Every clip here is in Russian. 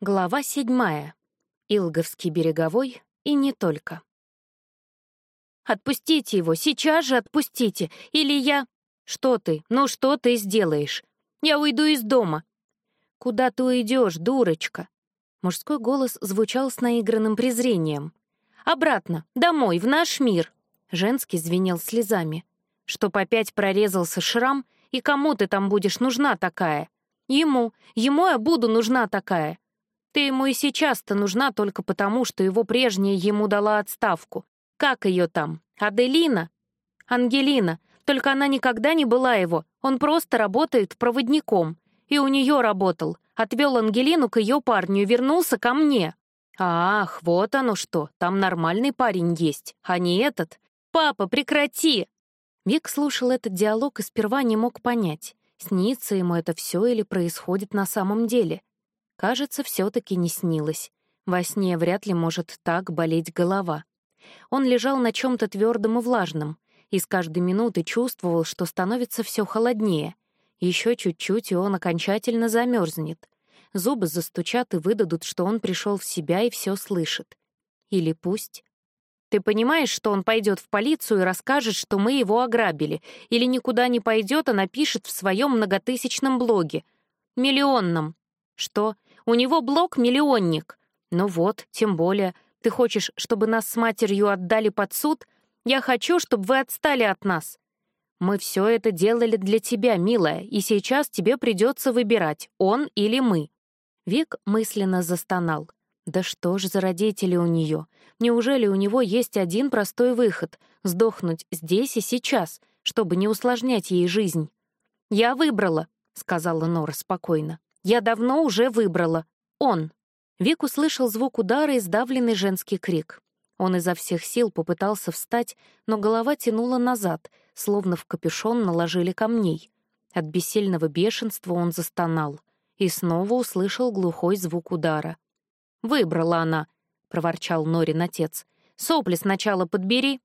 Глава седьмая. Илговский береговой и не только. «Отпустите его, сейчас же отпустите, или я...» «Что ты? Ну что ты сделаешь? Я уйду из дома». «Куда ты уйдешь, дурочка?» Мужской голос звучал с наигранным презрением. «Обратно, домой, в наш мир!» Женский звенел слезами. Чтоб опять прорезался шрам, и кому ты там будешь нужна такая? Ему, ему я буду нужна такая. Ты ему и сейчас-то нужна только потому, что его прежняя ему дала отставку. Как ее там? Аделина? Ангелина. Только она никогда не была его. Он просто работает проводником. И у нее работал. Отвел Ангелину к ее парню и вернулся ко мне. Ах, вот оно что. Там нормальный парень есть, а не этот. Папа, прекрати! Вик слушал этот диалог и сперва не мог понять, снится ему это все или происходит на самом деле — Кажется, все таки не снилось. Во сне вряд ли может так болеть голова. Он лежал на чем то твердом и влажном, и с каждой минуты чувствовал, что становится все холоднее. Еще чуть-чуть, и он окончательно замерзнет. Зубы застучат и выдадут, что он пришел в себя и все слышит. Или пусть. Ты понимаешь, что он пойдет в полицию и расскажет, что мы его ограбили, или никуда не пойдет, а напишет в своем многотысячном блоге. Миллионном. Что? У него блок-миллионник. Ну вот, тем более. Ты хочешь, чтобы нас с матерью отдали под суд? Я хочу, чтобы вы отстали от нас. Мы все это делали для тебя, милая, и сейчас тебе придется выбирать, он или мы». Вик мысленно застонал. Да что ж за родители у нее? Неужели у него есть один простой выход — сдохнуть здесь и сейчас, чтобы не усложнять ей жизнь? «Я выбрала», — сказала Нора спокойно. Я давно уже выбрала. Он. Вик услышал звук удара и сдавленный женский крик. Он изо всех сил попытался встать, но голова тянула назад, словно в капюшон наложили камней. От бессильного бешенства он застонал и снова услышал глухой звук удара. «Выбрала она», — проворчал Норин отец. «Сопли сначала подбери».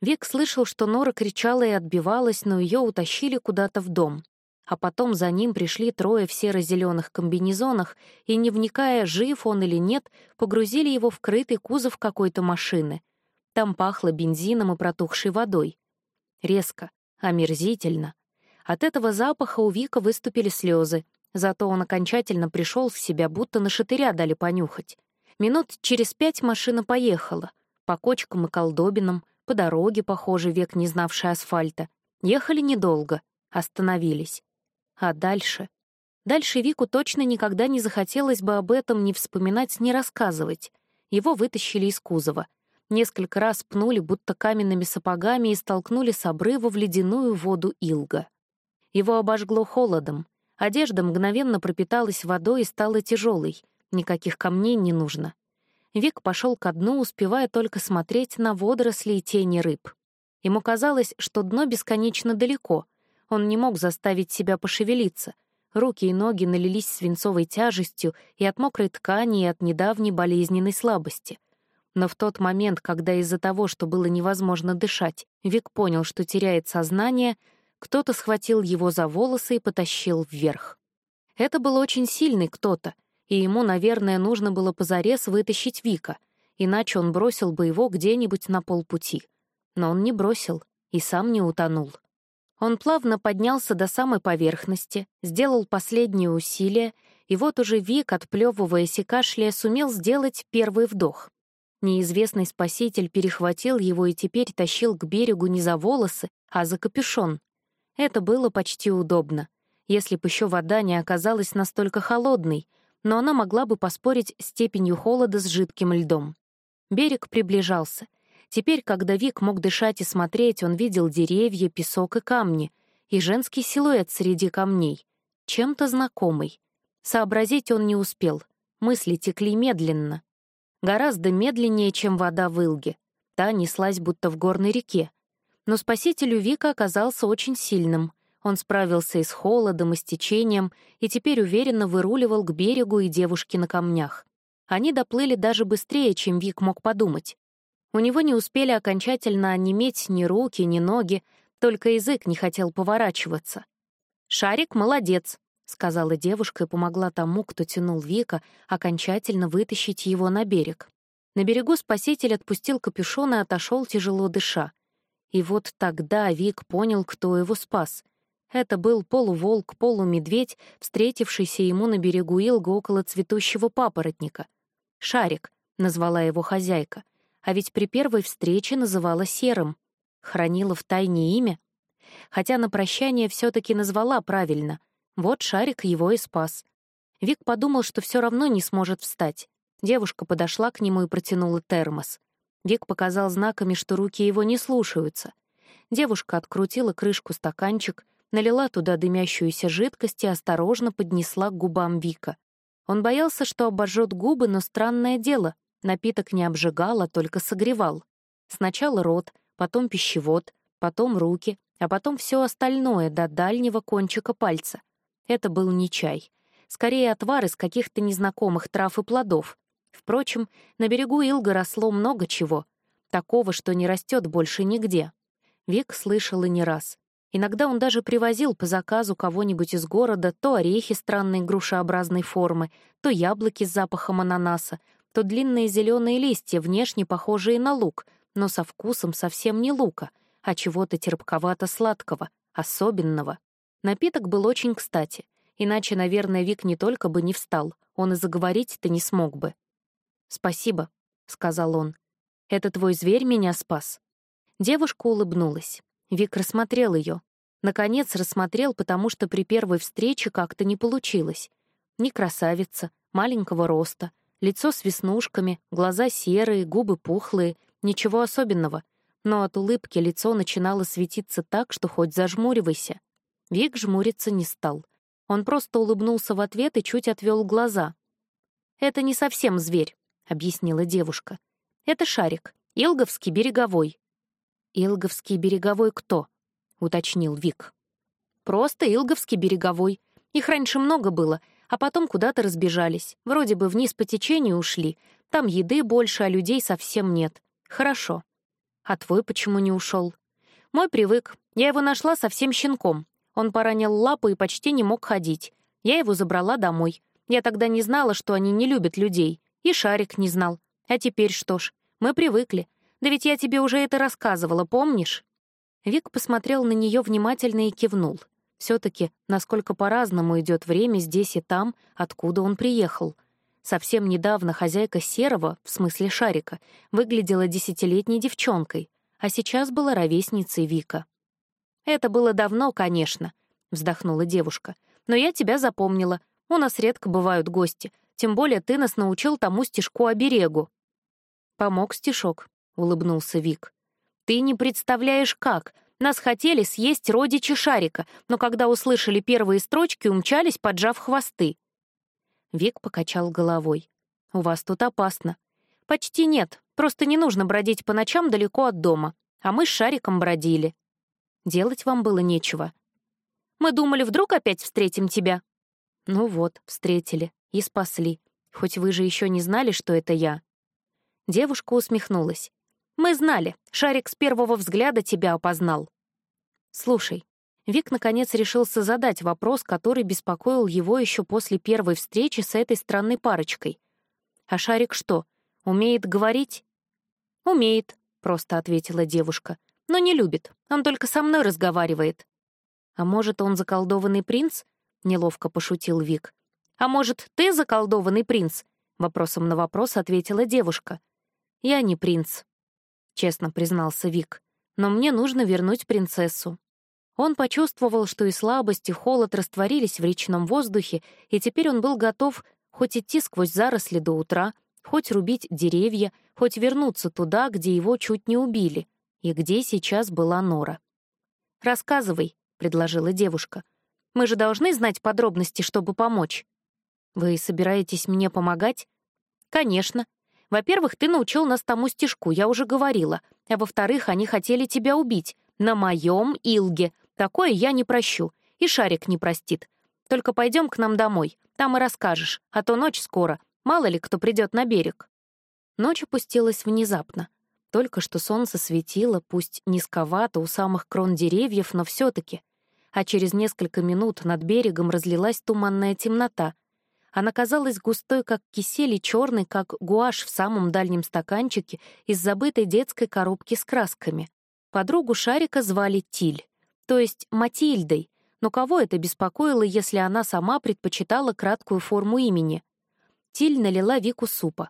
Вик слышал, что Нора кричала и отбивалась, но ее утащили куда-то в дом а потом за ним пришли трое в серо-зеленых комбинезонах и, не вникая, жив он или нет, погрузили его в крытый кузов какой-то машины. Там пахло бензином и протухшей водой. Резко, омерзительно. От этого запаха у Вика выступили слезы, зато он окончательно пришел в себя, будто на шатыря дали понюхать. Минут через пять машина поехала. По кочкам и колдобинам, по дороге, похоже, век не знавшей асфальта. Ехали недолго, остановились. А дальше? Дальше Вику точно никогда не захотелось бы об этом ни вспоминать, ни рассказывать. Его вытащили из кузова. Несколько раз пнули, будто каменными сапогами, и столкнули с обрыва в ледяную воду Илга. Его обожгло холодом. Одежда мгновенно пропиталась водой и стала тяжелой. Никаких камней не нужно. Вик пошел ко дну, успевая только смотреть на водоросли и тени рыб. Ему казалось, что дно бесконечно далеко, он не мог заставить себя пошевелиться. Руки и ноги налились свинцовой тяжестью и от мокрой ткани, и от недавней болезненной слабости. Но в тот момент, когда из-за того, что было невозможно дышать, Вик понял, что теряет сознание, кто-то схватил его за волосы и потащил вверх. Это был очень сильный кто-то, и ему, наверное, нужно было позарез вытащить Вика, иначе он бросил бы его где-нибудь на полпути. Но он не бросил и сам не утонул. Он плавно поднялся до самой поверхности, сделал последние усилия, и вот уже Вик, отплевываясь и кашляя, сумел сделать первый вдох. Неизвестный спаситель перехватил его и теперь тащил к берегу не за волосы, а за капюшон. Это было почти удобно, если бы еще вода не оказалась настолько холодной, но она могла бы поспорить степенью холода с жидким льдом. Берег приближался — Теперь, когда Вик мог дышать и смотреть, он видел деревья, песок и камни, и женский силуэт среди камней, чем-то знакомый. Сообразить он не успел, мысли текли медленно. Гораздо медленнее, чем вода в Илге. Та неслась будто в горной реке. Но спасителю Вика оказался очень сильным. Он справился и с холодом, и с течением, и теперь уверенно выруливал к берегу и девушке на камнях. Они доплыли даже быстрее, чем Вик мог подумать. У него не успели окончательно онеметь ни руки, ни ноги, только язык не хотел поворачиваться. «Шарик молодец», — сказала девушка и помогла тому, кто тянул Вика, окончательно вытащить его на берег. На берегу спаситель отпустил капюшон и отошел, тяжело дыша. И вот тогда Вик понял, кто его спас. Это был полуволк, полумедведь, встретившийся ему на берегу Илга около цветущего папоротника. «Шарик», — назвала его хозяйка, а ведь при первой встрече называла Серым. Хранила в тайне имя. Хотя на прощание все таки назвала правильно. Вот Шарик его и спас. Вик подумал, что все равно не сможет встать. Девушка подошла к нему и протянула термос. Вик показал знаками, что руки его не слушаются. Девушка открутила крышку стаканчик, налила туда дымящуюся жидкость и осторожно поднесла к губам Вика. Он боялся, что обожжет губы, но странное дело, напиток не обжигал, а только согревал. Сначала рот, потом пищевод, потом руки, а потом все остальное до дальнего кончика пальца. Это был не чай. Скорее, отвар из каких-то незнакомых трав и плодов. Впрочем, на берегу Илга росло много чего. Такого, что не растет больше нигде. Вик слышал и не раз. Иногда он даже привозил по заказу кого-нибудь из города то орехи странной грушеобразной формы, то яблоки с запахом ананаса, то длинные зеленые листья, внешне похожие на лук, но со вкусом совсем не лука, а чего-то терпковато-сладкого, особенного. Напиток был очень кстати, иначе, наверное, Вик не только бы не встал, он и заговорить-то не смог бы. «Спасибо», — сказал он. «Это твой зверь меня спас?» Девушка улыбнулась. Вик рассмотрел ее. Наконец рассмотрел, потому что при первой встрече как-то не получилось. Не красавица, маленького роста, лицо с веснушками, глаза серые, губы пухлые, ничего особенного. Но от улыбки лицо начинало светиться так, что хоть зажмуривайся. Вик жмуриться не стал. Он просто улыбнулся в ответ и чуть отвел глаза. «Это не совсем зверь», — объяснила девушка. «Это шарик, Илговский береговой. «Илговский береговой кто?» — уточнил Вик. «Просто Илговский береговой. Их раньше много было, а потом куда-то разбежались. Вроде бы вниз по течению ушли. Там еды больше, а людей совсем нет. Хорошо. А твой почему не ушел? Мой привык. Я его нашла совсем щенком. Он поранил лапу и почти не мог ходить. Я его забрала домой. Я тогда не знала, что они не любят людей. И Шарик не знал. А теперь что ж, мы привыкли. Да ведь я тебе уже это рассказывала, помнишь?» Вик посмотрел на нее внимательно и кивнул. Все таки насколько по-разному идет время здесь и там, откуда он приехал. Совсем недавно хозяйка Серого, в смысле Шарика, выглядела десятилетней девчонкой, а сейчас была ровесницей Вика. «Это было давно, конечно», — вздохнула девушка. «Но я тебя запомнила. У нас редко бывают гости. Тем более ты нас научил тому стишку-оберегу». Помог стишок, — улыбнулся Вик. «Ты не представляешь, как. Нас хотели съесть родичи Шарика, но когда услышали первые строчки, умчались, поджав хвосты». Вик покачал головой. «У вас тут опасно». «Почти нет, просто не нужно бродить по ночам далеко от дома. А мы с Шариком бродили». «Делать вам было нечего». «Мы думали, вдруг опять встретим тебя?» «Ну вот, встретили и спасли. Хоть вы же еще не знали, что это я». Девушка усмехнулась. Мы знали, Шарик с первого взгляда тебя опознал. Слушай, Вик наконец решился задать вопрос, который беспокоил его еще после первой встречи с этой странной парочкой. А Шарик что, умеет говорить? Умеет, просто ответила девушка. Но не любит, он только со мной разговаривает. А может, он заколдованный принц? Неловко пошутил Вик. А может, ты заколдованный принц? Вопросом на вопрос ответила девушка. Я не принц, — честно признался Вик. «Но мне нужно вернуть принцессу». Он почувствовал, что и слабость, и холод растворились в речном воздухе, и теперь он был готов хоть идти сквозь заросли до утра, хоть рубить деревья, хоть вернуться туда, где его чуть не убили, и где сейчас была Нора. «Рассказывай», — предложила девушка. «Мы же должны знать подробности, чтобы помочь». «Вы собираетесь мне помогать?» «Конечно. Во-первых, ты научил нас тому стишку, я уже говорила. А во-вторых, они хотели тебя убить. На моем Илге. Такое я не прощу. И Шарик не простит. Только пойдем к нам домой. Там и расскажешь. А то ночь скоро. Мало ли кто придет на берег. Ночь опустилась внезапно. Только что солнце светило, пусть низковато у самых крон деревьев, но все таки а через несколько минут над берегом разлилась туманная темнота. Она казалась густой, как кисель, и черной, как гуашь в самом дальнем стаканчике из забытой детской коробки с красками. Подругу Шарика звали Тиль, то есть Матильдой, но кого это беспокоило, если она сама предпочитала краткую форму имени? Тиль налила Вику супа.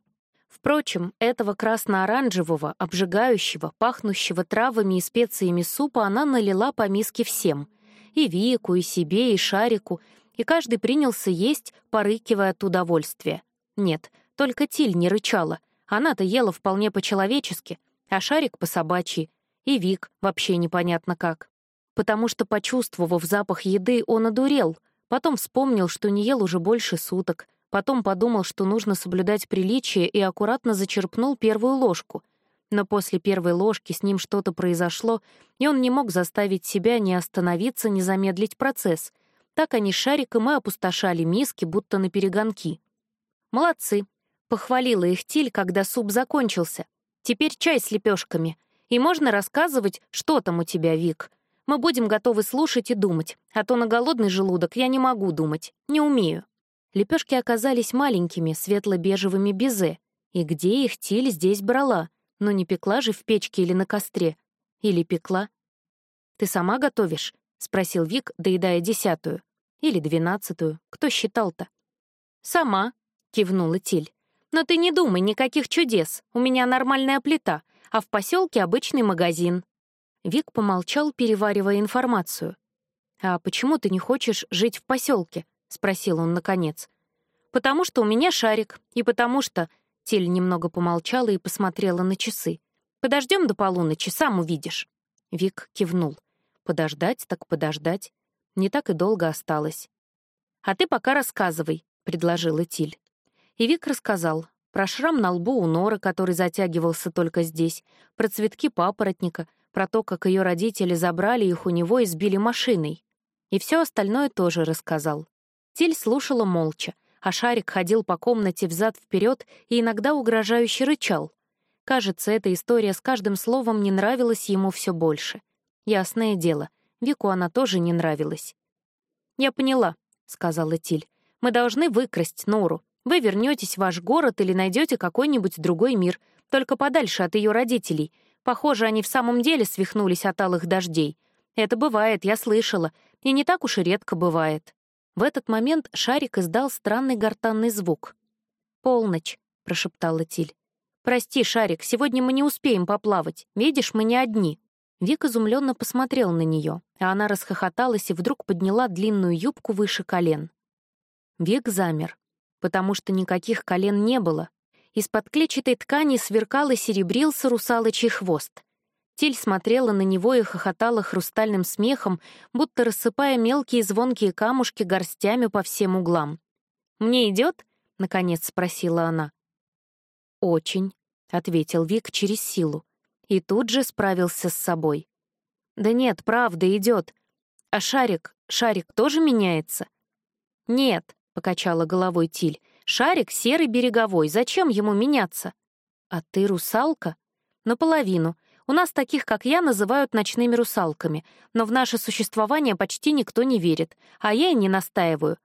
Впрочем, этого красно-оранжевого, обжигающего, пахнущего травами и специями супа она налила по миске всем. И Вику, и себе, и Шарику, и каждый принялся есть, порыкивая от удовольствия. Нет, только Тиль не рычала. Она-то ела вполне по-человечески, а Шарик — по-собачьи. И Вик вообще непонятно как. Потому что, почувствовав запах еды, он одурел, потом вспомнил, что не ел уже больше суток, Потом подумал, что нужно соблюдать приличие, и аккуратно зачерпнул первую ложку. Но после первой ложки с ним что-то произошло, и он не мог заставить себя ни остановиться, ни замедлить процесс. Так они с шариком и опустошали миски, будто на перегонки. «Молодцы!» — похвалила их Тиль, когда суп закончился. «Теперь чай с лепешками. И можно рассказывать, что там у тебя, Вик. Мы будем готовы слушать и думать, а то на голодный желудок я не могу думать, не умею». Лепешки оказались маленькими, светло-бежевыми безе. И где их Тиль здесь брала? Но не пекла же в печке или на костре. Или пекла? «Ты сама готовишь?» — спросил Вик, доедая десятую. Или двенадцатую. Кто считал-то? «Сама», — кивнула Тиль. «Но ты не думай, никаких чудес. У меня нормальная плита, а в поселке обычный магазин». Вик помолчал, переваривая информацию. «А почему ты не хочешь жить в поселке? — спросил он наконец. «Потому что у меня шарик, и потому что...» Тиль немного помолчала и посмотрела на часы. «Подождем до полуночи, сам увидишь». Вик кивнул. «Подождать, так подождать. Не так и долго осталось». «А ты пока рассказывай», — предложила Тиль. И Вик рассказал про шрам на лбу у Норы, который затягивался только здесь, про цветки папоротника, про то, как ее родители забрали их у него и сбили машиной. И все остальное тоже рассказал. Тиль слушала молча, а Шарик ходил по комнате взад-вперед и иногда угрожающе рычал. Кажется, эта история с каждым словом не нравилась ему все больше. Ясное дело, Вику она тоже не нравилась. «Я поняла», — сказала Тиль. «Мы должны выкрасть Нору. Вы вернетесь в ваш город или найдете какой-нибудь другой мир, только подальше от ее родителей. Похоже, они в самом деле свихнулись от алых дождей. Это бывает, я слышала, и не так уж и редко бывает». В этот момент шарик издал странный гортанный звук. «Полночь», — прошептала Тиль. «Прости, Шарик, сегодня мы не успеем поплавать. Видишь, мы не одни». Вик изумленно посмотрел на нее, а она расхохоталась и вдруг подняла длинную юбку выше колен. Вик замер, потому что никаких колен не было. Из-под клетчатой ткани сверкал и серебрился русалочий хвост. Тиль смотрела на него и хохотала хрустальным смехом, будто рассыпая мелкие звонкие камушки горстями по всем углам. «Мне идет?» — наконец спросила она. «Очень», — ответил Вик через силу. И тут же справился с собой. «Да нет, правда, идет. А шарик, шарик тоже меняется?» «Нет», — покачала головой Тиль. «Шарик серый береговой, зачем ему меняться?» «А ты русалка?» «Наполовину. У нас таких, как я, называют ночными русалками, но в наше существование почти никто не верит, а я и не настаиваю.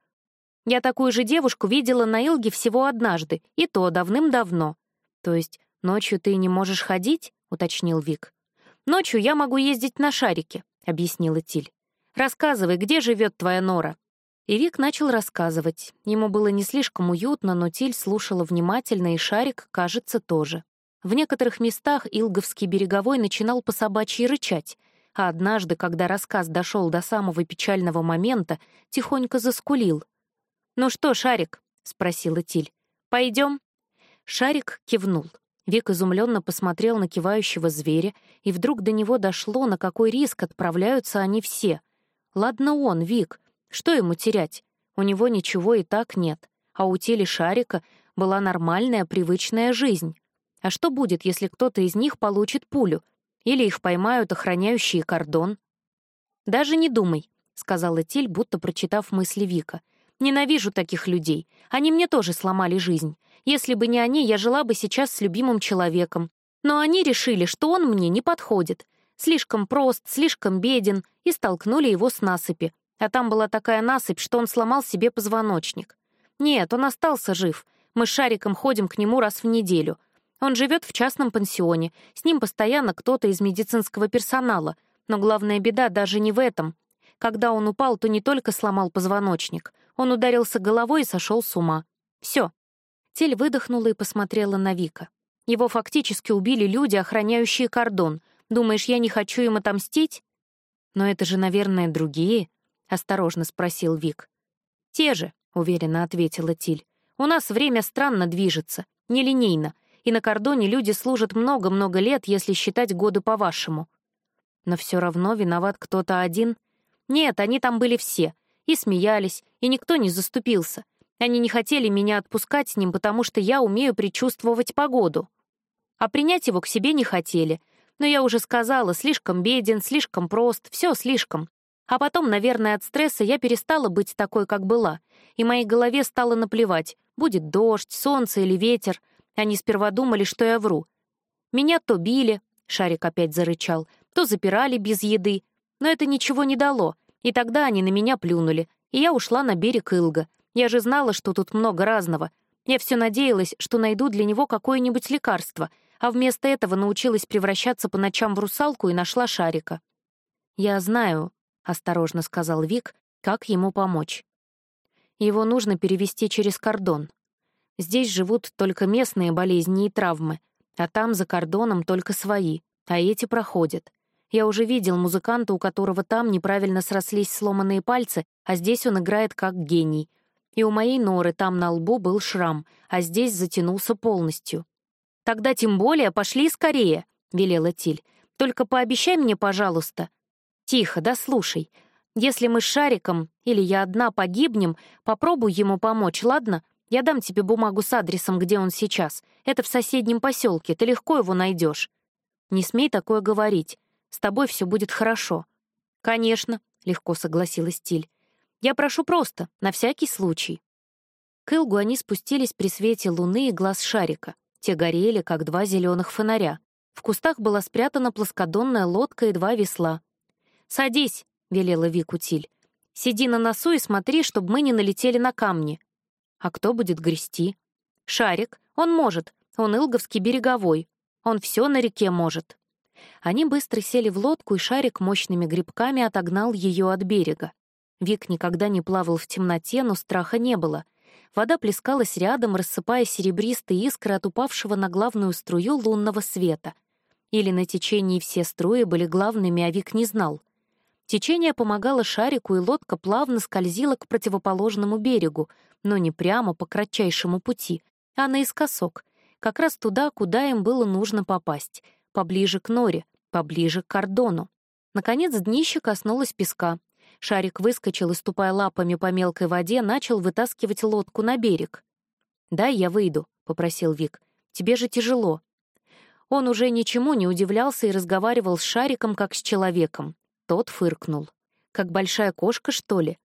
Я такую же девушку видела на Илге всего однажды, и то давным-давно. То есть ночью ты не можешь ходить? — уточнил Вик. «Ночью я могу ездить на шарике», — объяснила Тиль. «Рассказывай, где живет твоя нора?» И Вик начал рассказывать. Ему было не слишком уютно, но Тиль слушала внимательно, и шарик, кажется, тоже. В некоторых местах Илговский береговой начинал по собачьи рычать, а однажды, когда рассказ дошел до самого печального момента, тихонько заскулил. «Ну что, Шарик?» — спросила Тиль. «Пойдем?» Шарик кивнул. Вик изумленно посмотрел на кивающего зверя, и вдруг до него дошло, на какой риск отправляются они все. Ладно он, Вик, что ему терять? У него ничего и так нет, а у Тили Шарика была нормальная, привычная жизнь. А что будет, если кто-то из них получит пулю? Или их поймают охраняющие кордон? «Даже не думай», — сказала Тиль, будто прочитав мысли Вика. «Ненавижу таких людей. Они мне тоже сломали жизнь. Если бы не они, я жила бы сейчас с любимым человеком. Но они решили, что он мне не подходит. Слишком прост, слишком беден, и столкнули его с насыпи. А там была такая насыпь, что он сломал себе позвоночник. Нет, он остался жив. Мы с Шариком ходим к нему раз в неделю. Он живет в частном пансионе, с ним постоянно кто-то из медицинского персонала. Но главная беда даже не в этом. Когда он упал, то не только сломал позвоночник. Он ударился головой и сошел с ума. Все. Тель выдохнула и посмотрела на Вика. Его фактически убили люди, охраняющие кордон. Думаешь, я не хочу им отомстить? Но это же, наверное, другие, — осторожно спросил Вик. Те же, — уверенно ответила Тиль. У нас время странно движется, нелинейно, и на кордоне люди служат много-много лет, если считать годы по-вашему. Но все равно виноват кто-то один. Нет, они там были все, и смеялись, и никто не заступился. Они не хотели меня отпускать с ним, потому что я умею предчувствовать погоду. А принять его к себе не хотели. Но я уже сказала, слишком беден, слишком прост, все слишком. А потом, наверное, от стресса я перестала быть такой, как была, и моей голове стало наплевать, будет дождь, солнце или ветер. Они сперва думали, что я вру. Меня то били, Шарик опять зарычал, то запирали без еды, но это ничего не дало, и тогда они на меня плюнули, и я ушла на берег Илга. Я же знала, что тут много разного. Я все надеялась, что найду для него какое-нибудь лекарство, а вместо этого научилась превращаться по ночам в русалку и нашла Шарика. Я знаю, осторожно сказал Вик, как ему помочь. Его нужно перевести через кордон. Здесь живут только местные болезни и травмы, а там за кордоном только свои, а эти проходят. Я уже видел музыканта, у которого там неправильно срослись сломанные пальцы, а здесь он играет как гений. И у моей норы там на лбу был шрам, а здесь затянулся полностью. «Тогда тем более пошли скорее», — велела Тиль. «Только пообещай мне, пожалуйста, «Тихо, да слушай. Если мы с Шариком или я одна погибнем, попробуй ему помочь, ладно? Я дам тебе бумагу с адресом, где он сейчас. Это в соседнем поселке, ты легко его найдешь. Не смей такое говорить. С тобой все будет хорошо». «Конечно», — легко согласилась Тиль. «Я прошу просто, на всякий случай». К Илгу они спустились при свете луны и глаз шарика. Те горели, как два зеленых фонаря. В кустах была спрятана плоскодонная лодка и два весла. «Садись», — велела Вику Тиль. «Сиди на носу и смотри, чтобы мы не налетели на камни». «А кто будет грести?» «Шарик. Он может. Он Илговский береговой. Он все на реке может». Они быстро сели в лодку, и Шарик мощными грибками отогнал ее от берега. Вик никогда не плавал в темноте, но страха не было. Вода плескалась рядом, рассыпая серебристые искры от упавшего на главную струю лунного света. Или на течении все струи были главными, а Вик не знал. Течение помогало шарику, и лодка плавно скользила к противоположному берегу, но не прямо по кратчайшему пути, а наискосок, как раз туда, куда им было нужно попасть, поближе к норе, поближе к кордону. Наконец днище коснулось песка. Шарик выскочил и, ступая лапами по мелкой воде, начал вытаскивать лодку на берег. «Дай я выйду», — попросил Вик. «Тебе же тяжело». Он уже ничему не удивлялся и разговаривал с Шариком как с человеком. Тот фыркнул. Как большая кошка, что ли?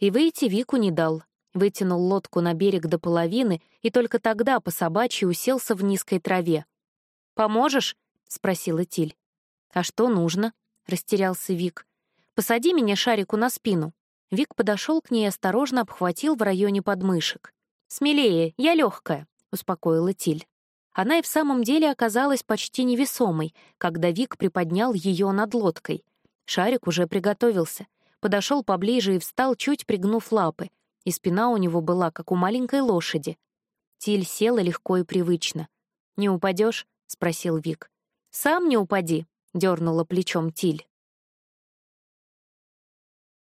И выйти Вику не дал. Вытянул лодку на берег до половины и только тогда по собачьи уселся в низкой траве. «Поможешь?» — спросила Тиль. «А что нужно?» — растерялся Вик. «Посади меня шарику на спину». Вик подошел к ней и осторожно обхватил в районе подмышек. «Смелее, я легкая», — успокоила Тиль. Она и в самом деле оказалась почти невесомой, когда Вик приподнял ее над лодкой. Шарик уже приготовился, подошел поближе и встал, чуть пригнув лапы, и спина у него была, как у маленькой лошади. Тиль села легко и привычно. «Не упадешь? спросил Вик. «Сам не упади», — дернула плечом Тиль.